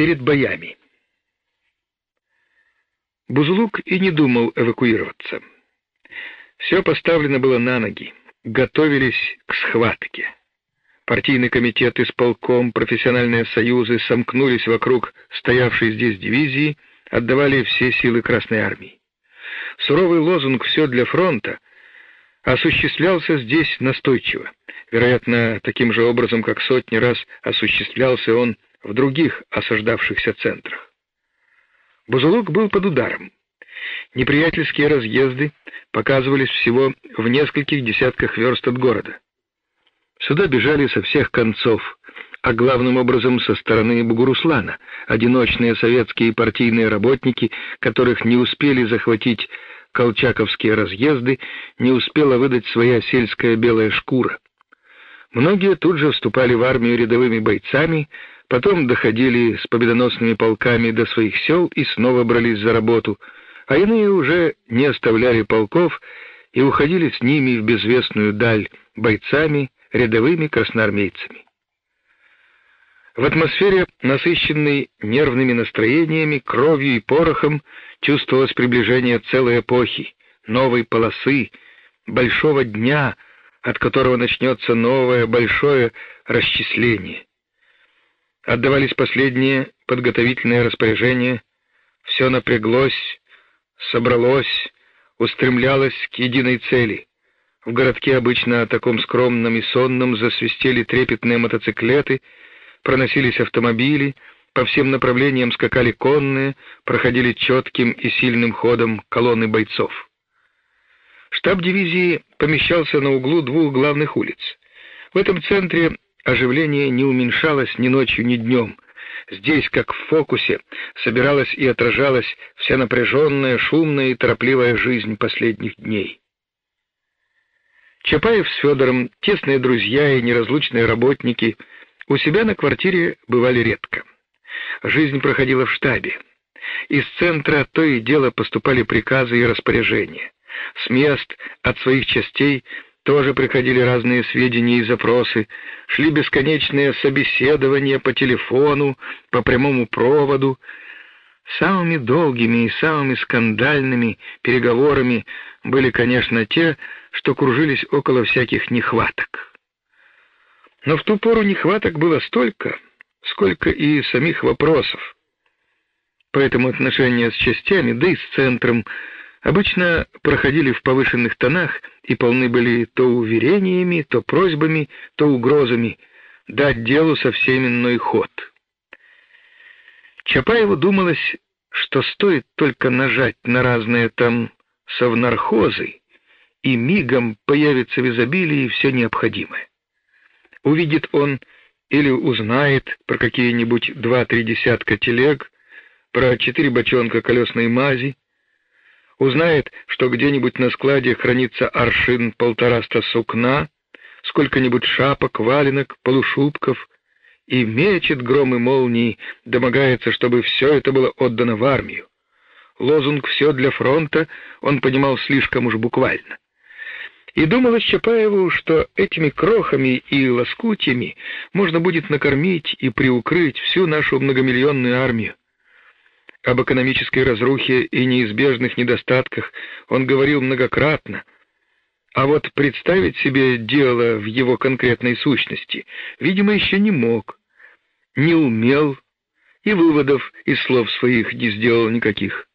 перед боями. Бузулук и не думал эвакуироваться. Все поставлено было на ноги, готовились к схватке. Партийный комитет, исполком, профессиональные союзы сомкнулись вокруг стоявшей здесь дивизии, отдавали все силы Красной армии. Суровый лозунг «Все для фронта» осуществлялся здесь настойчиво, вероятно, таким же образом, как сотни раз осуществлялся он в других осаждавшихся центрах. Бузулук был под ударом. Неприятельские разъезды показывались всего в нескольких десятках верст от города. Сюда бежали со всех концов, а главным образом со стороны Бугуруслана, одиночные советские партийные работники, которых не успели захватить колчаковские разъезды, не успела выдать своя сельская белая шкура. Многие тут же вступали в армию рядовыми бойцами, потом доходили с победоносными полками до своих сел и снова брались за работу, а иные уже не оставляли полков и уходили с ними в безвестную даль бойцами, рядовыми красноармейцами. В атмосфере, насыщенной нервными настроениями, кровью и порохом, чувствовалось приближение целой эпохи, новой полосы, большого дня, от которого начнется новое большое расчисление. Отдавались последние подготовительные распоряжения, все напряглось, собралось, устремлялось к единой цели. В городке обычно о таком скромном и сонном засвистели трепетные мотоциклеты, проносились автомобили, по всем направлениям скакали конные, проходили четким и сильным ходом колонны бойцов. Штаб дивизии помещался на углу двух главных улиц. В этом центре оживление не уменьшалось ни ночью, ни днем. Здесь, как в фокусе, собиралась и отражалась вся напряженная, шумная и торопливая жизнь последних дней. Чапаев с Федором, тесные друзья и неразлучные работники, у себя на квартире бывали редко. Жизнь проходила в штабе. Из центра то и дело поступали приказы и распоряжения. С мест от своих частей тоже приходили разные сведения и запросы, шли бесконечные собеседования по телефону, по прямому проводу. Самыми долгими и самыми скандальными переговорами были, конечно, те, что кружились около всяких нехваток. Но в ту пору нехваток было столько, сколько и самих вопросов. Поэтому отношения с частями, да и с центром, обычно проходили в повышенных тонах и полны были то уверениями, то просьбами, то угрозами дать делу совсем ход. Чапаеву думалось, что стоит только нажать на разные там совнархозы, и мигом появится в изобилии все необходимое. Увидит он или узнает про какие-нибудь два-три десятка телег, про четыре бочонка колесной мази, узнает, что где-нибудь на складе хранится аршин полтораста сукна, сколько-нибудь шапок, валенок, полушубков, и мечет громы молнии, домогается, чтобы все это было отдано в армию. Лозунг «все для фронта» он понимал слишком уж буквально. И думалось Чапаеву, что этими крохами и лоскутьями можно будет накормить и приукрыть всю нашу многомиллионную армию. Об экономической разрухе и неизбежных недостатках он говорил многократно, а вот представить себе дело в его конкретной сущности, видимо, еще не мог, не умел и выводов из слов своих не сделал никаких.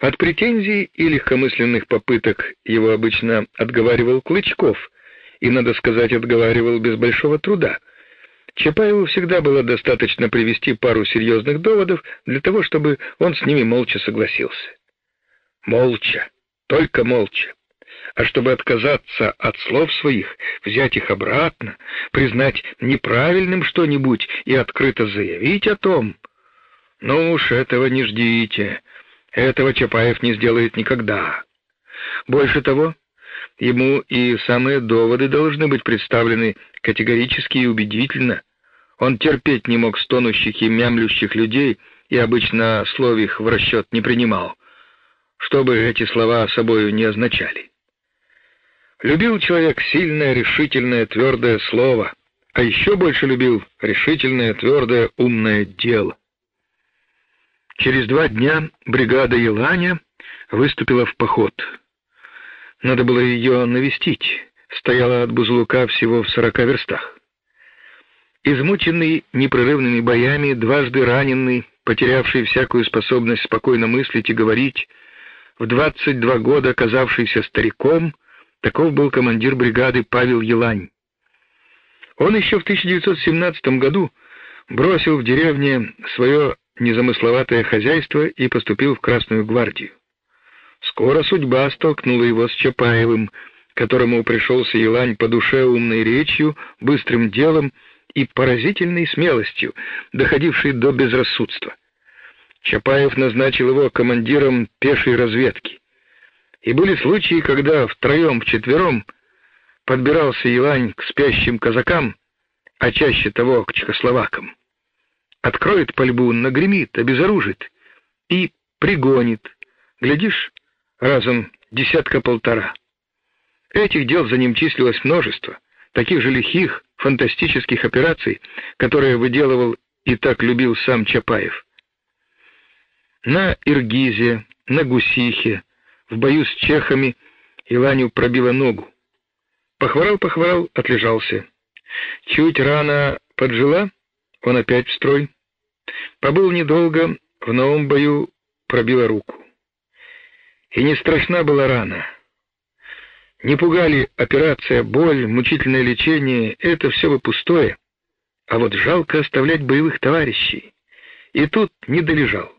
От претензий и легкомысленных попыток его обычно отговаривал Клычков, и, надо сказать, отговаривал без большого труда — Чапаеву всегда было достаточно привести пару серьезных доводов для того, чтобы он с ними молча согласился. Молча, только молча. А чтобы отказаться от слов своих, взять их обратно, признать неправильным что-нибудь и открыто заявить о том, ну уж этого не ждите. Этого Чапаев не сделает никогда. Больше того, Ему и самые доводы должны быть представлены категорически и убедительно. Он терпеть не мог стонущих и мямлющих людей и обычно слов их в расчет не принимал, что бы эти слова собою не означали. Любил человек сильное, решительное, твердое слово, а еще больше любил решительное, твердое, умное дело. Через два дня бригада Еланя выступила в поход. Надо было ее навестить. Стояла от Бузулука всего в сорока верстах. Измученный непрерывными боями, дважды раненый, потерявший всякую способность спокойно мыслить и говорить, в 22 года оказавшийся стариком, таков был командир бригады Павел Елань. Он еще в 1917 году бросил в деревне свое незамысловатое хозяйство и поступил в Красную гвардию. Скоро судьба столкнула его с Чапаевым, которому пришелся Елань по душе умной речью, быстрым делом и поразительной смелостью, доходившей до безрассудства. Чапаев назначил его командиром пешей разведки. И были случаи, когда втроем-вчетвером подбирался Елань к спящим казакам, а чаще того к чехословакам. Откроет пальбу, нагремит, обезоружит и пригонит. Глядишь, разом десятка-полтора. Этих дел за ним числилось множество, таких же лихих, фантастических операций, которые выделывал и так любил сам Чапаев. На Иргизе, на Гусихе, в бою с чехами Иланю пробила ногу. Похворал-похворал, отлежался. Чуть рана поджила, он опять в строй. Побыл недолго, в новом бою пробила руку. И не страшна была рана. Не пугали операция, боль, мучительное лечение — это все бы пустое. А вот жалко оставлять боевых товарищей. И тут не долежал.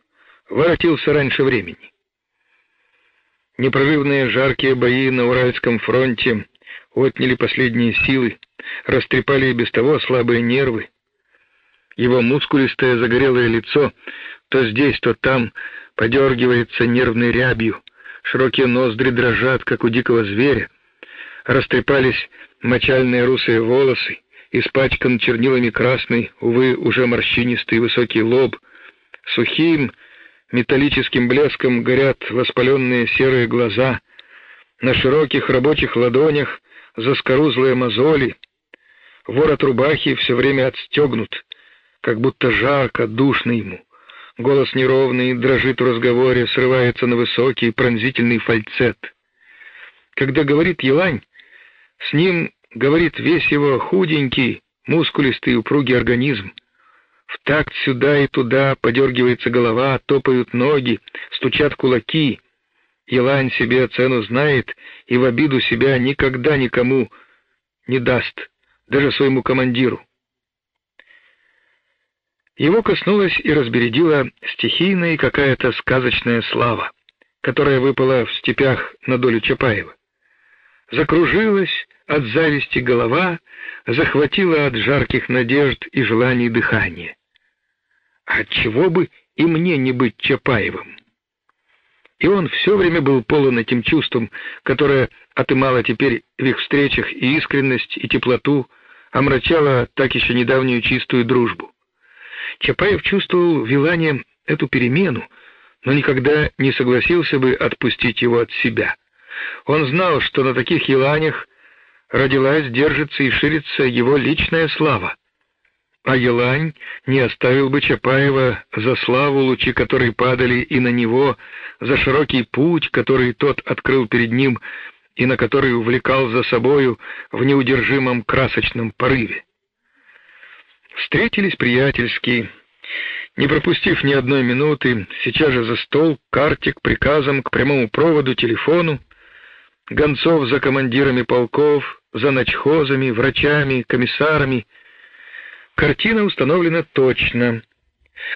Воротился раньше времени. Непрерывные жаркие бои на Уральском фронте отняли последние силы, растрепали и без того слабые нервы. Его мускулистое загорелое лицо то здесь, то там подергивается нервной рябью, широкие ноздри дрожат, как у дикого зверя, растрепались мочальные русые волосы, испачкан чернилами красный, увы, уже морщинистый высокий лоб, сухим металлическим блеском горят воспаленные серые глаза, на широких рабочих ладонях заскорузлые мозоли, ворот рубахи все время отстегнут, как будто жарко, душно ему. Голос неровный, дрожит в разговоре, срывается на высокий пронзительный фальцет. Когда говорит Елань, с ним говорит весь его худенький, мускулистый, упругий организм. В такт сюда и туда подергивается голова, топают ноги, стучат кулаки. Елань себе цену знает и в обиду себя никогда никому не даст, даже своему командиру. Его коснулась и разбередила стихийная какая-то сказочная слава, которая выпала в степях на долю Чапаева. Закружилась от зависти голова, захватила от жарких надежд и желаний дыхание. А чего бы и мне не быть Чапаевым? И он все время был полон этим чувством, которое отымало теперь в их встречах и искренность, и теплоту, омрачало так еще недавнюю чистую дружбу. Чапаев чувствовал в Вилане эту перемену, но никогда не согласился бы отпустить его от себя. Он знал, что на таких еланях родилась, держится и ширится его личная слава. А Елань не оставил бы Чапаева за славу, лучи которой падали и на него, за широкий путь, который тот открыл перед ним и на который увлекал за собою в неудержимом красочном порыве. Встретились приятельски, не пропустив ни одной минуты, сейчас же за стол, картик, приказом к прямому проводу, телефону, гонцов за командирами полков, за начхозами, врачами, комиссарами. Картина установлена точно,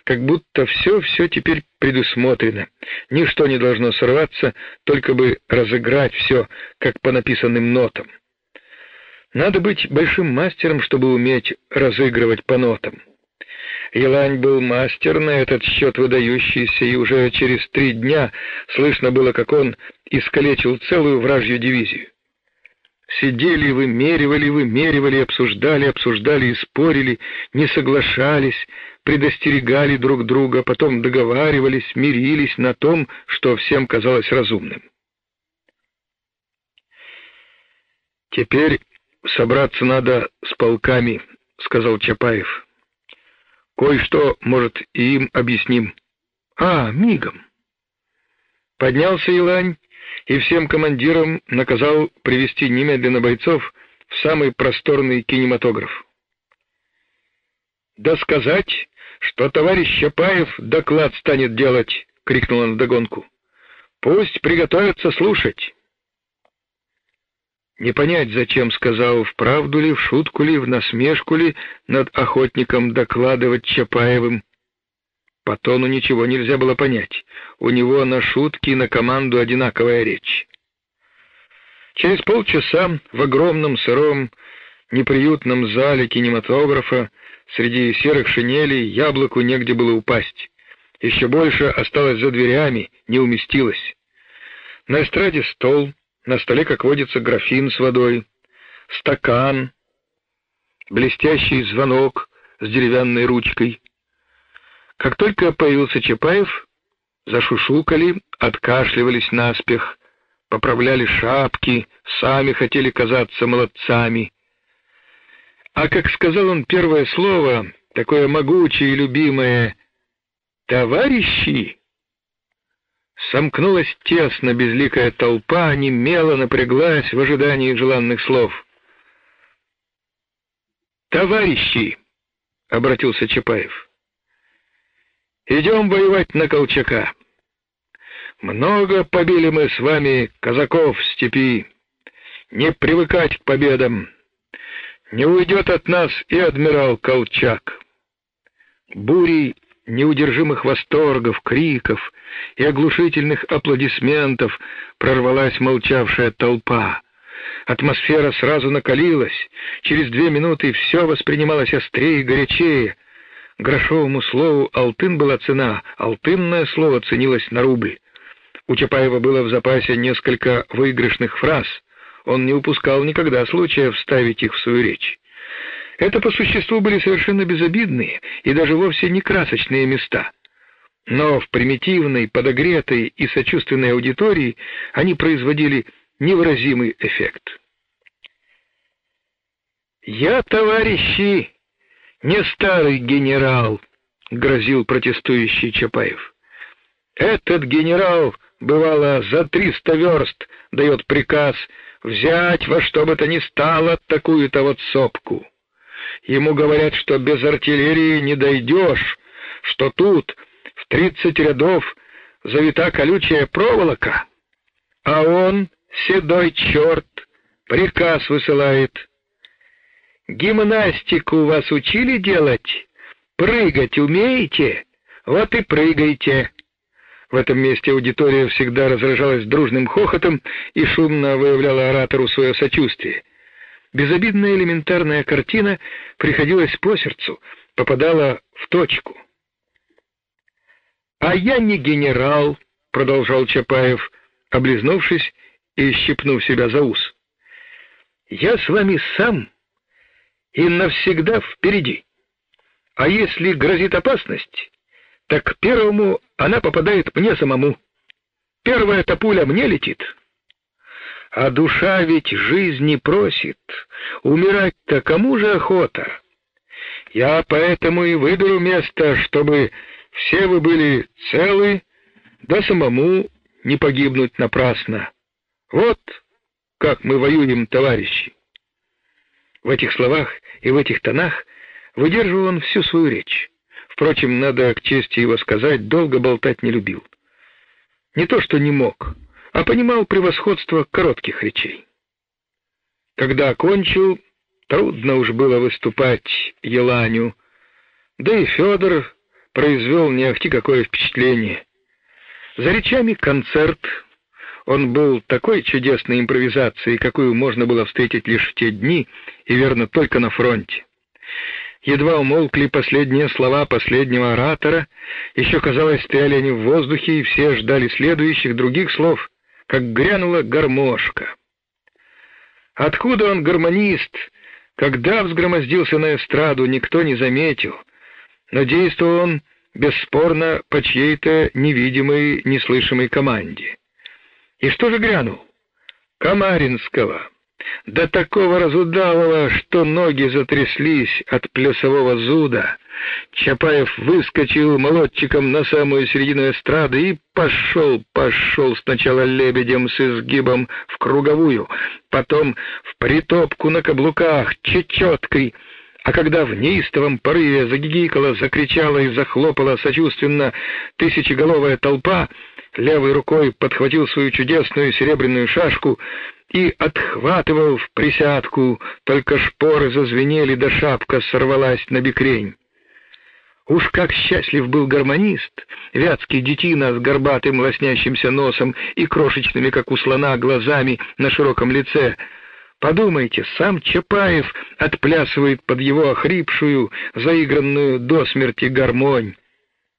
как будто все-все теперь предусмотрено. Ничто не должно сорваться, только бы разыграть все, как по написанным нотам. Надо быть большим мастером, чтобы уметь разыгрывать по нотам. Елань был мастер на этот счет выдающийся, и уже через три дня слышно было, как он искалечил целую вражью дивизию. Сидели, вымеривали, вымеривали, обсуждали, обсуждали и спорили, не соглашались, предостерегали друг друга, потом договаривались, мирились на том, что всем казалось разумным. Теперь собраться надо с полками, сказал Чапаев. Кое-что, может, и им объясним. А, мигом. Поднялся Елань и всем командирам наказал привести немедленно бойцов в самый просторный кинематограф. «Да сказать, что товарищ Чапаев доклад станет делать!» — крикнул он вдогонку. «Пусть приготовятся слушать!» Не понять, зачем сказал, в правду ли, в шутку ли, в насмешку ли над охотником докладывать Чапаевым. По тону ничего нельзя было понять. У него на шутки и на команду одинаковая речь. Через полчаса в огромном сыром неприютном зале кинематографа среди серых шинелей яблоку негде было упасть. Еще больше осталось за дверями, не уместилось. На эстраде стол, на столе, как водится, графин с водой, стакан, блестящий звонок с деревянной ручкой. Как только появился Чапаев, зашушукали, откашливались наспех, поправляли шапки, сами хотели казаться молодцами. А как сказал он первое слово, такое могучее и любимое «товарищи», Сомкнулась тесно безликая толпа, немело напряглась в ожидании желанных слов. «Товарищи!» — обратился Чапаев. «Идем воевать на Колчака. Много побили мы с вами казаков в степи. Не привыкать к победам. Не уйдет от нас и адмирал Колчак. Бури неудержимых восторгов, криков и оглушительных аплодисментов прорвалась молчавшая толпа. Атмосфера сразу накалилась, через две минуты все воспринималось острее и горячее. Грошовому слову «алтын» была цена, алтынное слово ценилось на рубль. У Чапаева было в запасе несколько выигрышных фраз. Он не упускал никогда случая вставить их в свою речь. Это по существу были совершенно безобидные и даже вовсе не красочные места. Но в примитивной, подогретой и сочувственной аудитории они производили невыразимый эффект. «Я, товарищи, не старый генерал», — грозил протестующий Чапаев. «Этот генерал, бывало, за триста верст дает приказ взять во что бы то ни стало такую-то вот сопку». Ему говорят, что без артиллерии не дойдешь, что тут в тридцать рядов завита колючая проволока, а он, седой черт, приказ высылает. Гимнастику вас учили делать? Прыгать умеете? Вот и прыгайте. В этом месте аудитория всегда разражалась дружным хохотом и шумно выявляла оратору свое сочувствие. Безобидная элементарная картина приходилась по сердцу, попадала в точку. «А я не генерал», — продолжал Чапаев, облизнувшись и щипнув себя за ус. «Я с вами сам и навсегда впереди. А если грозит опасность, так первому она попадает мне самому. Первая-то пуля мне летит, а душа ведь жизни просит. Умирать-то кому же охота? Я поэтому и выберу место, чтобы все вы были целы, да самому не погибнуть напрасно. Вот как мы воюем, товарищи. В этих словах и в этих тонах выдерживал он всю свою речь. Впрочем, надо к чести его сказать, долго болтать не любил. Не то что не мог, а понимал превосходство коротких речей. Когда окончил, трудно уж было выступать Еланю, да и Федор произвел не ахти какое впечатление. За речами концерт. Он был такой чудесной импровизацией, какую можно было встретить лишь в те дни и, верно, только на фронте. Едва умолкли последние слова последнего оратора, еще, казалось, стояли они в воздухе, и все ждали следующих других слов — как грянула гармошка. Откуда он гармонист, когда взгромоздился на эстраду, никто не заметил, но действовал он бесспорно по чьей-то невидимой, неслышимой команде. И что же грянул? Камаринского. До такого разудалого, что ноги затряслись от плясового зуда. Чапаев выскочил молотчиком на самую середину эстрады и пошел, пошел сначала лебедем с изгибом в круговую, потом в притопку на каблуках, чечеткой, а когда в неистовом порыве загигикала, закричала и захлопала сочувственно тысячеголовая толпа, левой рукой подхватил свою чудесную серебряную шашку и отхватывал в присядку, только шпоры зазвенели, да шапка сорвалась на бекрень. Уж как счастлив был гармонист, вятский детина с горбатым лоснящимся носом и крошечными, как у слона, глазами на широком лице. Подумайте, сам Чапаев отплясывает под его охрипшую, заигранную до смерти гармонь.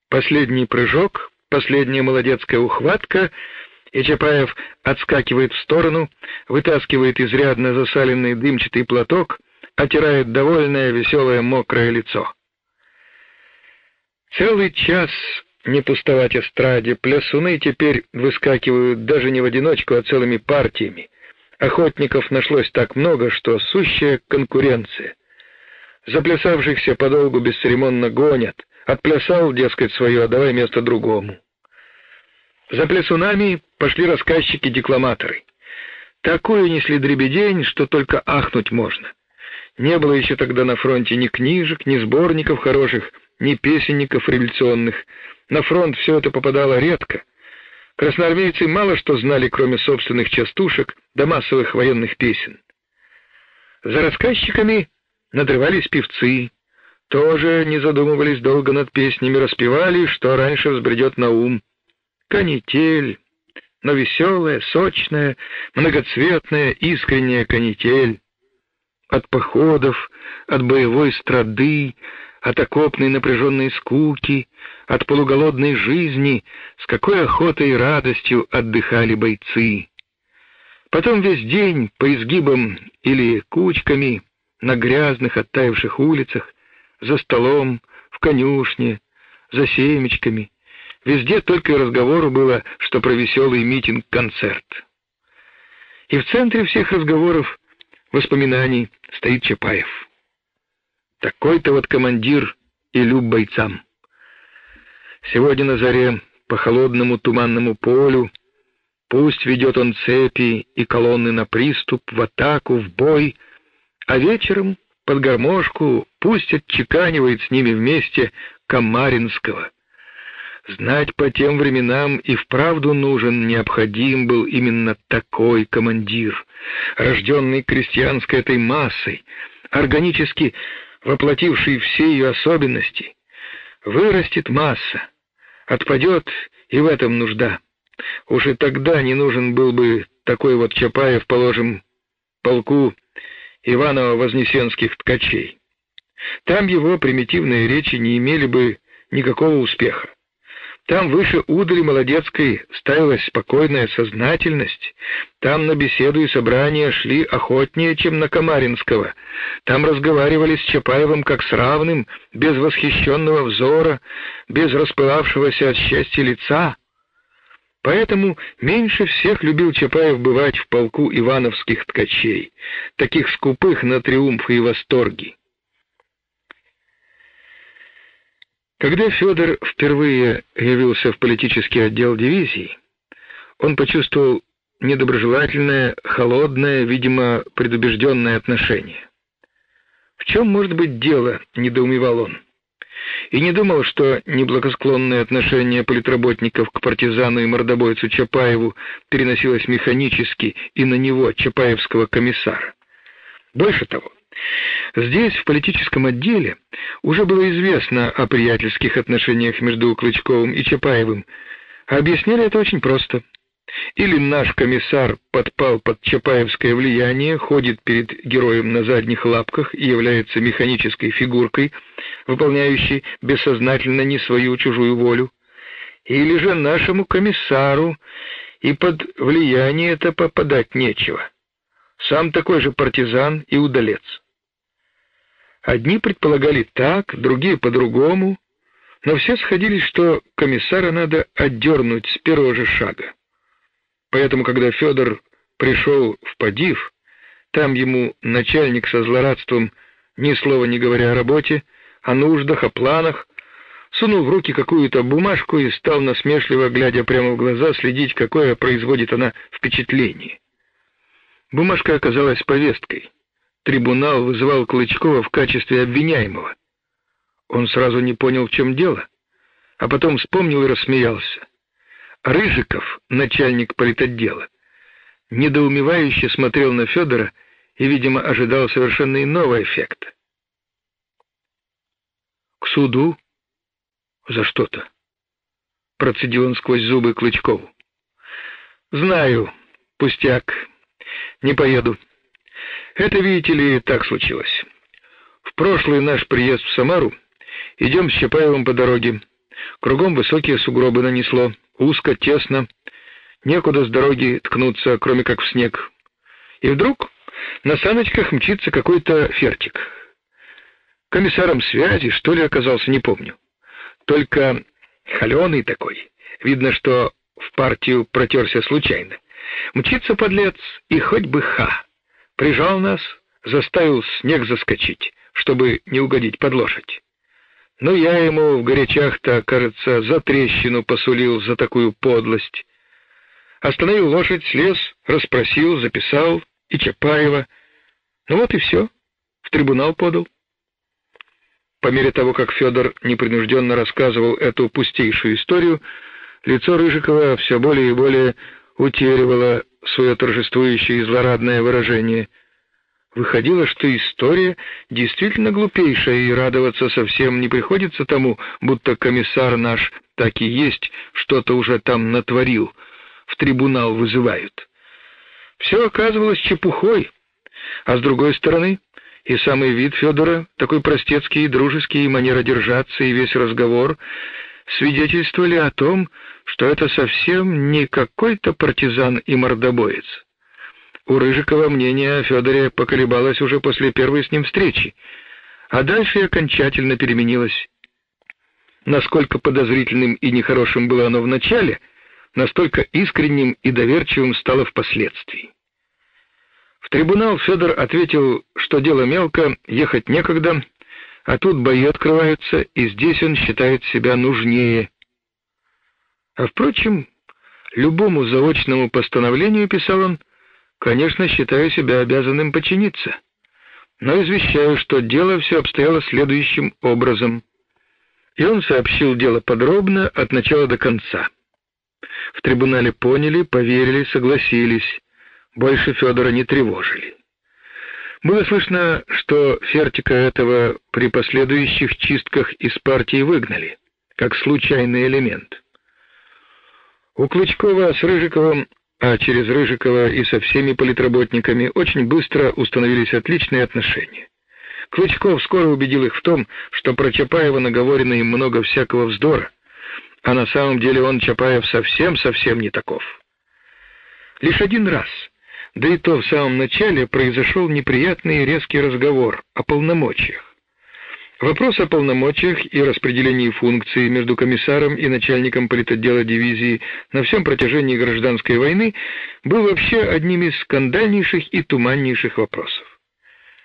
Последний прыжок, последняя молодецкая ухватка, и Чапаев отскакивает в сторону, вытаскивает изрядно засаленный дымчатый платок, отирает довольное, веселое, мокрое лицо. Целый час не пустовать эстраде, плясуны теперь выскакивают даже не в одиночку, а целыми партиями. Охотников нашлось так много, что сущая конкуренция. Заплясавшихся подолгу бесцеремонно гонят. Отплясал, дескать, свое, а давай место другому. За плясунами пошли рассказчики-декламаторы. Такую несли дребедень, что только ахнуть можно. Не было еще тогда на фронте ни книжек, ни сборников хороших, ни песенников революционных. На фронт все это попадало редко. Красноармейцы мало что знали, кроме собственных частушек да массовых военных песен. За рассказчиками надрывались певцы, тоже не задумывались долго над песнями, распевали, что раньше взбредет на ум. Канитель, но веселая, сочная, многоцветная, искренняя канитель. От походов, от боевой страды, от окопной напряженной скуки, от полуголодной жизни, с какой охотой и радостью отдыхали бойцы. Потом весь день по изгибам или кучками на грязных оттаивших улицах, за столом, в конюшне, за семечками. Везде только и разговору было, что про веселый митинг-концерт. И в центре всех разговоров, воспоминаний стоит Чапаев. Такой-то вот командир и люб бойцам. Сегодня на заре по холодному туманному полю пусть ведет он цепи и колонны на приступ, в атаку, в бой, а вечером под гармошку пусть отчеканивает с ними вместе Камаринского. Знать по тем временам и вправду нужен, необходим был именно такой командир, рожденный крестьянской этой массой, органически воплотивший все ее особенности, вырастет масса, отпадет и в этом нужда. Уж и тогда не нужен был бы такой вот Чапаев, положим, полку Иваново-Вознесенских ткачей. Там его примитивные речи не имели бы никакого успеха. Там выше удали молодецкой ставилась спокойная сознательность. Там на беседу и собрания шли охотнее, чем на Камаринского. Там разговаривали с Чапаевым как с равным, без восхищенного взора, без распылавшегося от счастья лица. Поэтому меньше всех любил Чапаев бывать в полку ивановских ткачей, таких скупых на триумфы и восторги. Когда Федор впервые явился в политический отдел дивизии, он почувствовал недоброжелательное, холодное, видимо, предубежденное отношение. В чем может быть дело, недоумевал он. И не думал, что неблагосклонное отношение политработников к партизану и мордобойцу Чапаеву переносилось механически и на него, чапаевского комиссара. Больше того, Здесь, в политическом отделе, уже было известно о приятельских отношениях между Клычковым и Чапаевым. объясняли это очень просто. Или наш комиссар подпал под чапаевское влияние, ходит перед героем на задних лапках и является механической фигуркой, выполняющей бессознательно не свою чужую волю, или же нашему комиссару и под влияние это попадать нечего. Сам такой же партизан и удалец. Одни предполагали так, другие по-другому, но все сходились, что комиссара надо отдернуть с первого же шага. Поэтому, когда Федор пришел в Подив, Там ему начальник со злорадством, ни слова не говоря о работе, о нуждах, о планах, сунул в руки какую-то бумажку и стал насмешливо, глядя прямо в глаза, следить, какое производит она впечатление. Бумажка оказалась повесткой. Трибунал вызывал Клычкова в качестве обвиняемого. Он сразу не понял, в чем дело, а потом вспомнил и рассмеялся. Рыжиков, начальник политотдела, недоумевающе смотрел на Федора и, видимо, ожидал совершенно иного эффекта. К суду за что-то. Процедил он сквозь зубы Клычкову. Знаю, пустяк. Не поеду. Это, видите ли, так случилось. В прошлый наш приезд в Самару идем с Чапаевым по дороге. Кругом высокие сугробы нанесло, узко, тесно, некуда с дороги ткнуться, кроме как в снег. И вдруг на саночках мчится какой-то фертик. Комиссаром связи, что ли, оказался, не помню. Только холеный такой. Видно, что в партию протерся случайно. Мчится подлец, и хоть бы ха. Прижал нас, заставил снег заскочить, чтобы не угодить под лошадь. Но я ему в горячах-то, кажется, за трещину посулил за такую подлость. Остановил лошадь, слез, расспросил, записал и Чапаева. Ну вот и все. В трибунал подал. По мере того, как Федор непринужденно рассказывал эту пустейшую историю, лицо Рыжикова все более и более утеревало свое торжествующее и злорадное выражение. Выходило, что история действительно глупейшая, и радоваться совсем не приходится тому, будто комиссар наш так и есть, что-то уже там натворил, в трибунал вызывают. Все оказывалось чепухой, а с другой стороны, и самый вид Федора, такой простецкий и дружеский, и манера держаться, и весь разговор свидетельствовали о том, что это совсем не какой-то партизан и мордобоец. У Рыжикова мнение о Федоре поколебалось уже после первой с ним встречи, а дальше окончательно переменилось. Насколько подозрительным и нехорошим было оно в начале, настолько искренним и доверчивым стало впоследствии. В трибунал Федор ответил, что дело мелко, ехать некогда, а тут бои открываются, и здесь он считает себя нужнее. А впрочем, любому заочному постановлению, писал он, конечно, считаю себя обязанным подчиниться. Но извещаю, что дело все обстояло следующим образом. И он сообщил дело подробно от начала до конца. В трибунале поняли, поверили, согласились больше Федора не тревожили. Было слышно, что Фертика этого при последующих чистках из партии выгнали, как случайный элемент. У Клычкова с Рыжиковым, а через Рыжикова и со всеми политработниками очень быстро установились отличные отношения. Клычков скоро убедил их в том, что про Чапаева наговорено им много всякого вздора, а на самом деле он, Чапаев, совсем-совсем не таков. Лишь один раз — да и то в самом начале произошел неприятный и резкий разговор о полномочиях. Вопрос о полномочиях и распределении функций между комиссаром и начальником политотдела дивизии на всем протяжении гражданской войны был вообще одним из скандальнейших и туманнейших вопросов.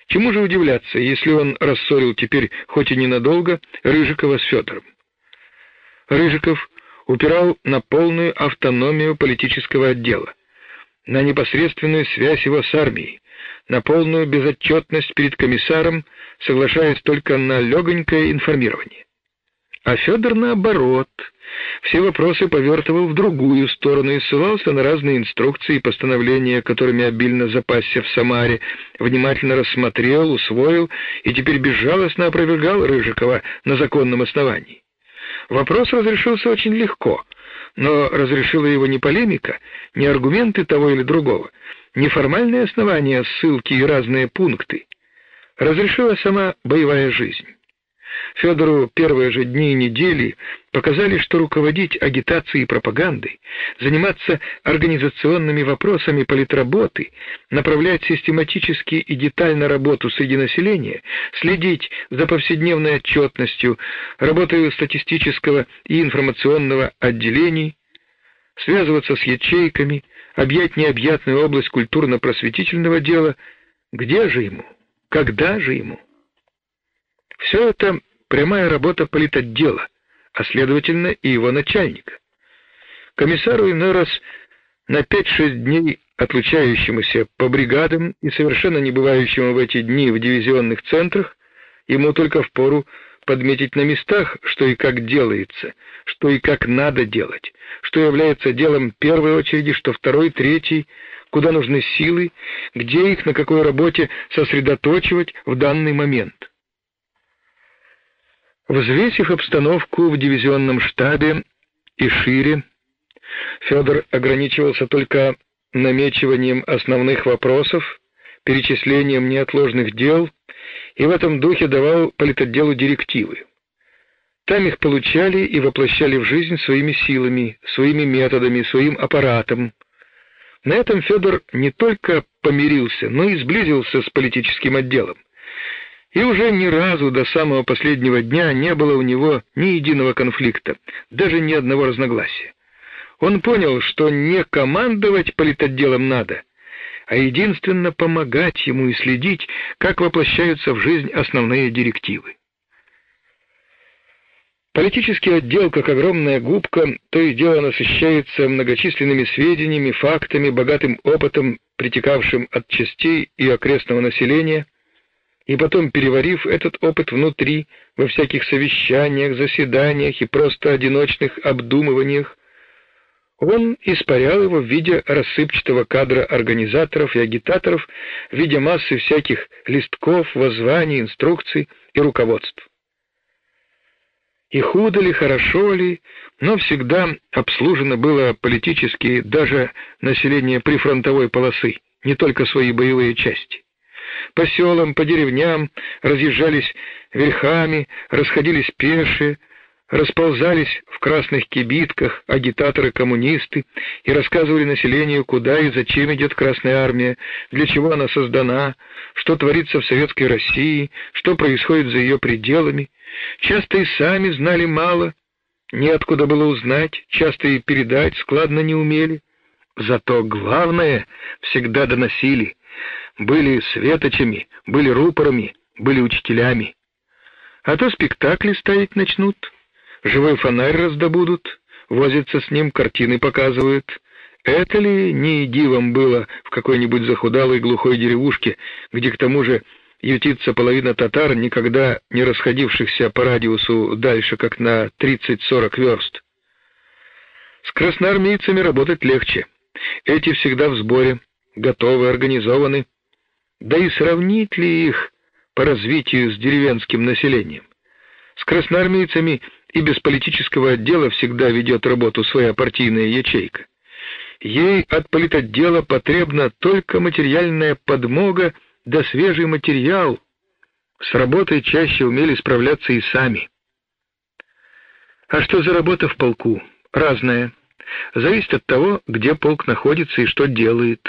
Чему же удивляться, если он рассорил теперь, хоть и ненадолго, Рыжикова с Федором? Рыжиков упирал на полную автономию политического отдела на непосредственную связь его с армией, на полную безотчетность перед комиссаром, соглашаясь только на легонькое информирование. А Федор, наоборот, все вопросы повертывал в другую сторону и ссылался на разные инструкции и постановления, которыми обильно запасся в Самаре, внимательно рассмотрел, усвоил и теперь безжалостно опровергал Рыжикова на законном основании. Вопрос разрешился очень легко, но разрешила его не полемика, не аргументы того или другого, не формальные основания, ссылки и разные пункты. Разрешила сама боевая жизнь. Федору первые же дни и недели показали, что руководить агитацией и пропагандой, заниматься организационными вопросами политработы, направлять систематически и детально работу среди населения, следить за повседневной отчетностью, работой статистического и информационного отделений, связываться с ячейками, объять необъятную область культурно-просветительного дела — Где же ему? Когда же ему? Все это прямая работа политотдела, а следовательно и его начальника. Комиссару иной раз на 5-6 дней отлучающемуся по бригадам и совершенно не бывающему в эти дни в дивизионных центрах, ему только впору подметить на местах, что и как делается, что и как надо делать, что является делом первой очереди, что второй, третий, куда нужны силы, где их на какой работе сосредоточивать в данный момент. Взвесив обстановку в дивизионном штабе и шире, Федор ограничивался только намечиванием основных вопросов, перечислением неотложных дел и в этом духе давал политотделу директивы. Там их получали и воплощали в жизнь своими силами, своими методами, своим аппаратом. На этом Федор не только помирился, но и сблизился с политическим отделом. И уже ни разу до самого последнего дня не было у него ни единого конфликта, даже ни одного разногласия. Он понял, что не командовать политотделом надо, а единственно помогать ему и следить, как воплощаются в жизнь основные директивы. Политический отдел, как огромная губка, то и дело насыщается многочисленными сведениями, фактами, богатым опытом, притекавшим от частей и окрестного населения, и потом, переварив этот опыт внутри, во всяких совещаниях, заседаниях и просто одиночных обдумываниях, он испарял его в виде рассыпчатого кадра организаторов и агитаторов, в виде массы всяких листков, воззваний, инструкций и руководств. И худо ли, хорошо ли, но всегда обслужено было политически даже население прифронтовой полосы, не только свои боевые части. По селам, по деревням разъезжались верхами, расходились пешие, расползались в красных кибитках агитаторы-коммунисты и рассказывали населению, куда и зачем идет Красная Армия, для чего она создана, что творится в Советской России, что происходит за ее пределами. Часто и сами знали мало, неоткуда было узнать, часто и передать складно не умели. Зато главное всегда доносили. Были светочами, были рупорами, были учителями. А то спектакли ставить начнут, живой фонарь раздобудут, возятся с ним, картины показывают. Это ли не дивом было в какой-нибудь захудалой глухой деревушке, где к тому же ютится половина татар, никогда не расходившихся по радиусу дальше, как на 30-40 верст? С красноармейцами работать легче. Эти всегда в сборе, готовы, организованы. Да и сравнить ли их по развитию с деревенским населением? С красноармейцами и без политического отдела всегда ведет работу своя партийная ячейка. Ей от политотдела потребна только материальная подмога да свежий материал. С работой чаще умели справляться и сами. А что за работа в полку? Разная. Зависит от того, где полк находится и что делает.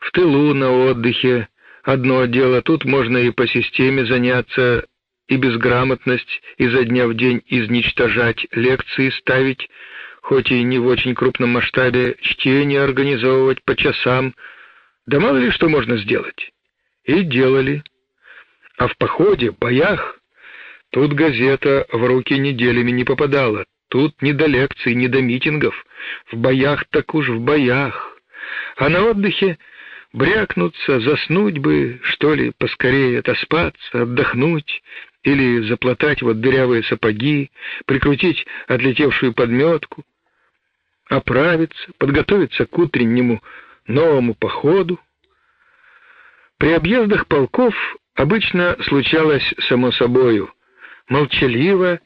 В тылу, на отдыхе. Одно дело, тут можно и по системе заняться, и безграмотность изо дня в день изничтожать, лекции ставить, хоть и не в очень крупном масштабе, чтение организовывать по часам, да мало ли что можно сделать. И делали. А в походе, боях, тут газета в руки неделями не попадала, тут ни до лекций, ни до митингов, в боях так уж в боях. А на отдыхе брякнуться, заснуть бы, что ли, поскорее отоспаться, отдохнуть, или заплатать вот дырявые сапоги, прикрутить отлетевшую подметку, оправиться, подготовиться к утреннему новому походу. При объездах полков обычно случалось само собою, молчаливо,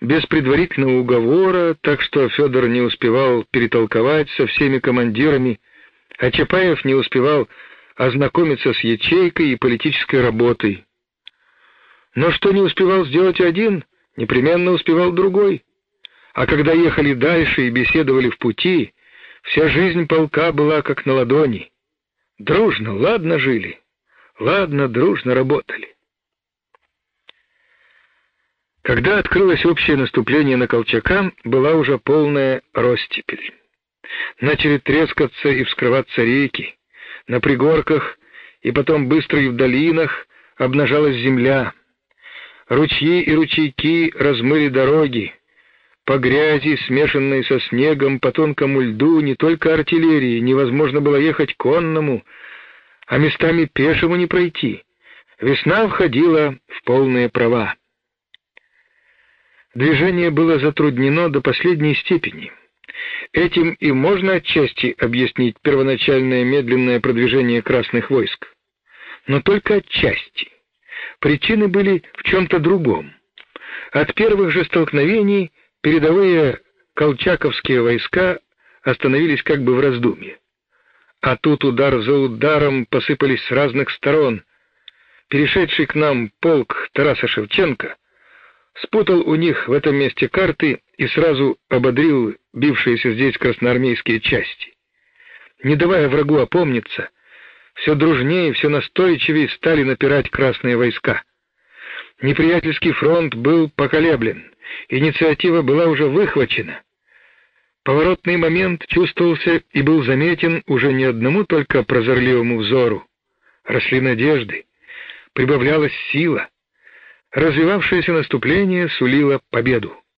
без предварительного уговора, так что Федор не успевал перетолковать со всеми командирами, а Чапаев не успевал ознакомиться с ячейкой и политической работой. Но что не успевал сделать один, непременно успевал другой. А когда ехали дальше и беседовали в пути, вся жизнь полка была как на ладони. Дружно, ладно жили, ладно, дружно работали. Когда открылось общее наступление на Колчака, была уже полная ростепель. Начали трескаться и вскрываться реки. На пригорках и потом быстро и в долинах обнажалась земля. Ручьи и ручейки размыли дороги. По грязи, смешанной со снегом, по тонкому льду не только артиллерии невозможно было ехать конному, а местами пешему не пройти. Весна входила в полные права. Движение было затруднено до последней степени. Этим и можно отчасти объяснить первоначальное медленное продвижение красных войск. Но только отчасти. Причины были в чем-то другом. От первых же столкновений передовые колчаковские войска остановились как бы в раздумье. А тут удар за ударом посыпались с разных сторон. Перешедший к нам полк Тараса Шевченко спутал у них в этом месте карты и сразу ободрил бившиеся здесь красноармейские части. Не давая врагу опомниться, все дружнее, все настойчивее стали напирать красные войска. Неприятельский фронт был поколеблен, инициатива была уже выхвачена. Поворотный момент чувствовался и был заметен уже не одному только прозорливому взору. Росли надежды, прибавлялась сила. Развивавшееся наступление сулило победу.